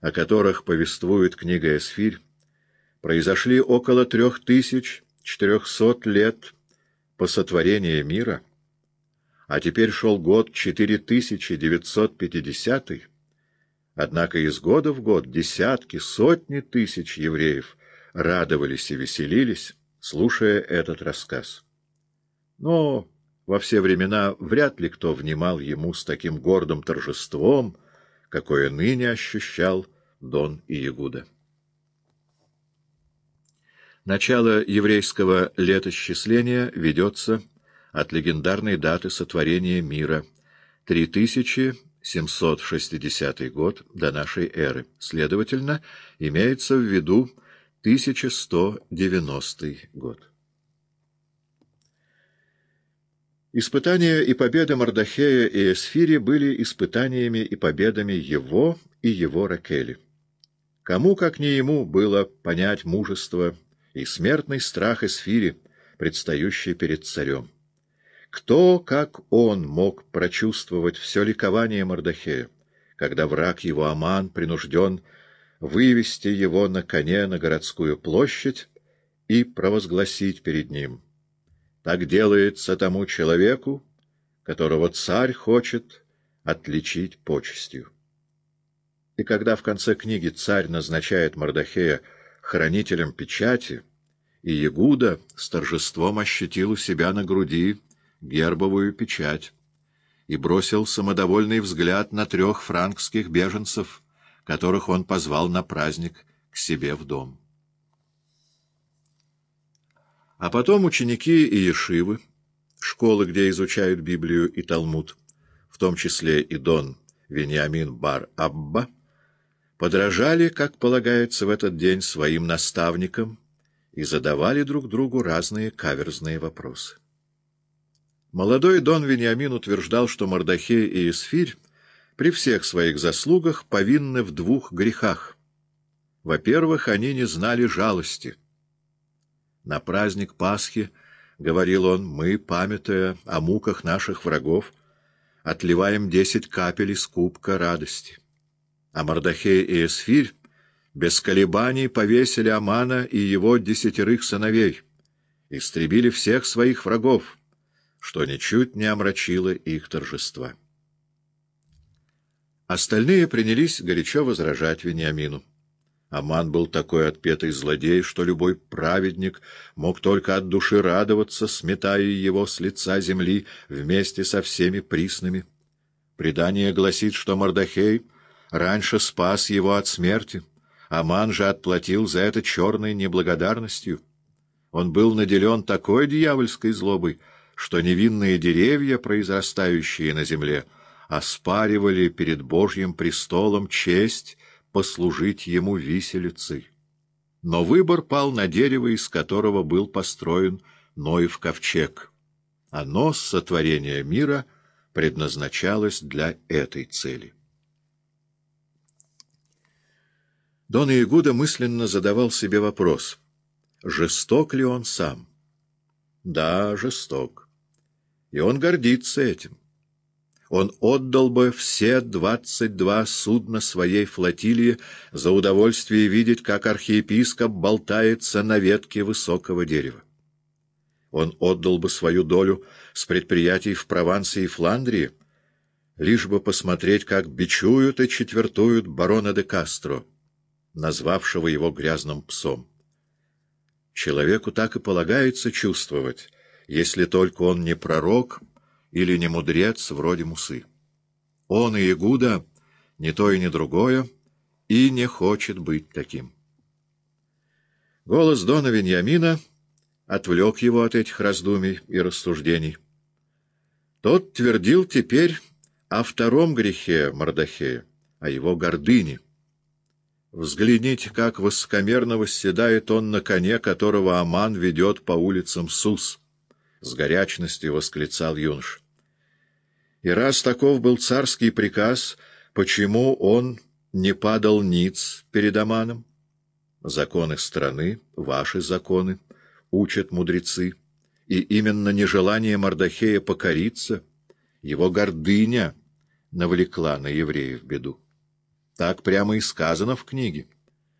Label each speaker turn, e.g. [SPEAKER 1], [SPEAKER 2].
[SPEAKER 1] о которых повествует книга Эсфирь, произошли около трех тысяч четырехсот лет по сотворению мира, а теперь шел год 4950 Однако из года в год десятки, сотни тысяч евреев радовались и веселились, слушая этот рассказ. Но во все времена вряд ли кто внимал ему с таким гордым торжеством, какое ныне ощущал Дон Иегуда. Начало еврейского летосчисления ведется от легендарной даты сотворения мира — 3760 год до нашей эры. Следовательно, имеется в виду 1190 год. Испытания и победы Мардахея и Эсфири были испытаниями и победами его и его Ракели. Кому, как не ему, было понять мужество и смертный страх Эсфири, предстающий перед царем? Кто, как он, мог прочувствовать все ликование Мардахея, когда враг его Аман принужден вывести его на коне на городскую площадь и провозгласить перед ним — так делается тому человеку, которого царь хочет отличить почестью. И когда в конце книги царь назначает Мордахея хранителем печати, и Ягуда с торжеством ощутил у себя на груди гербовую печать и бросил самодовольный взгляд на трех франкских беженцев, которых он позвал на праздник к себе в дом. А потом ученики и ешивы, школы, где изучают Библию и Талмуд, в том числе и Дон Вениамин Бар-Абба, подражали, как полагается в этот день, своим наставникам и задавали друг другу разные каверзные вопросы. Молодой Дон Вениамин утверждал, что Мордахей и Исфирь при всех своих заслугах повинны в двух грехах. Во-первых, они не знали жалости — на праздник Пасхи, — говорил он, — мы, памятуя о муках наших врагов, отливаем десять капель из кубка радости. А Мордахей и Эсфирь без колебаний повесили Амана и его десятерых сыновей, истребили всех своих врагов, что ничуть не омрачило их торжества. Остальные принялись горячо возражать Вениамину. Аман был такой отпетый злодей, что любой праведник мог только от души радоваться, сметая его с лица земли вместе со всеми приснами. Предание гласит, что Мордахей раньше спас его от смерти, Аман же отплатил за это черной неблагодарностью. Он был наделен такой дьявольской злобой, что невинные деревья, произрастающие на земле, оспаривали перед Божьим престолом честь послужить ему виселицей. Но выбор пал на дерево, из которого был построен Ноев ковчег. Оно с сотворения мира предназначалось для этой цели. Дон Иегуда мысленно задавал себе вопрос, жесток ли он сам? Да, жесток. И он гордится этим он отдал бы все двадцать два судна своей флотилии за удовольствие видеть, как архиепископ болтается на ветке высокого дерева. Он отдал бы свою долю с предприятий в Провансе и Фландрии, лишь бы посмотреть, как бичуют и четвертуют барона де Кастро, назвавшего его грязным псом. Человеку так и полагается чувствовать, если только он не пророк, или не мудрец вроде Мусы. Он и Игуда не то и не другое, и не хочет быть таким. Голос Дона Веньямина отвлек его от этих раздумий и рассуждений. Тот твердил теперь о втором грехе Мордахея, о его гордыне. Взгляните, как высокомерно восседает он на коне, которого Аман ведет по улицам Сус. — с горячностью восклицал юнош. И раз таков был царский приказ, почему он не падал ниц перед Аманом? Законы страны, ваши законы, учат мудрецы, и именно нежелание Мардахея покориться, его гордыня навлекла на евреев беду. Так прямо и сказано в книге.